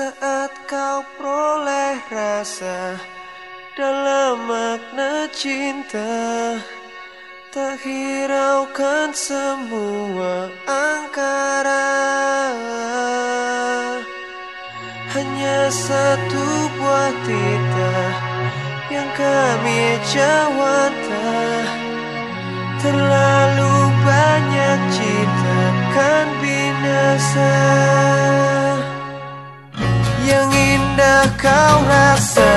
Saat kau peroleh rasa dalam makna cinta Tak hiraukan semua angkara Hanya satu buah tita yang kami jawab. indah kau rasa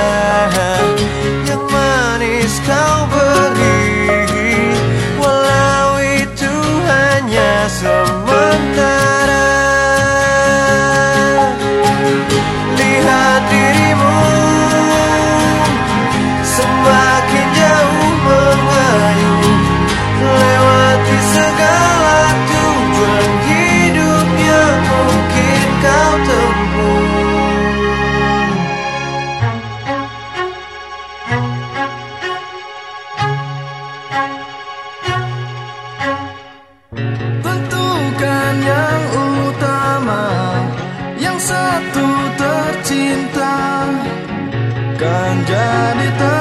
Yang manis kau beri? Walau itu hanya semua akan jadi tak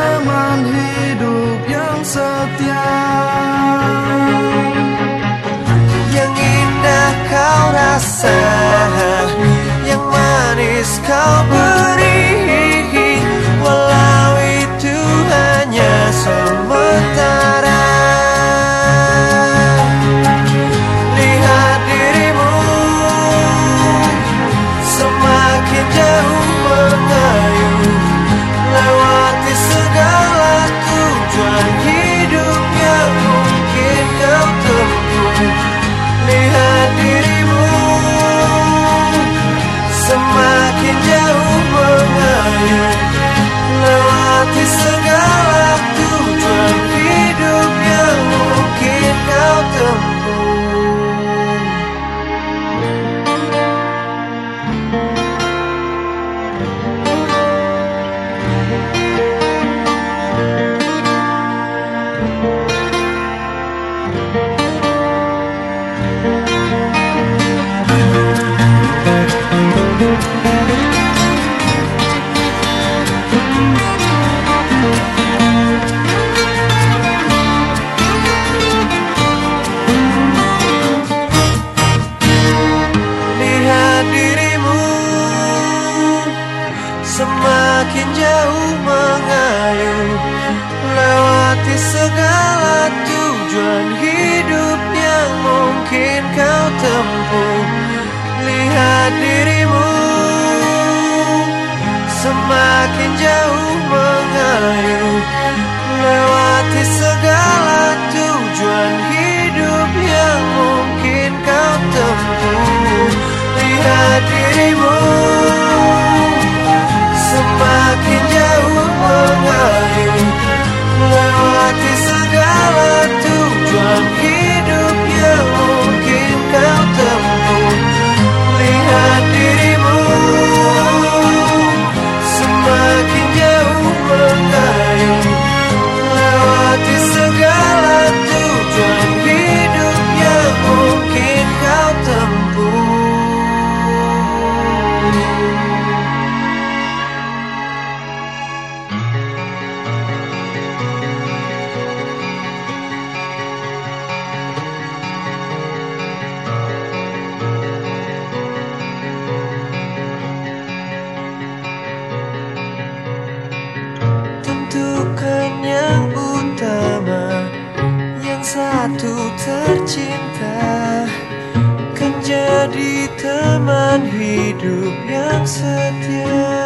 tercinta Kan jadi teman hidup yang setia.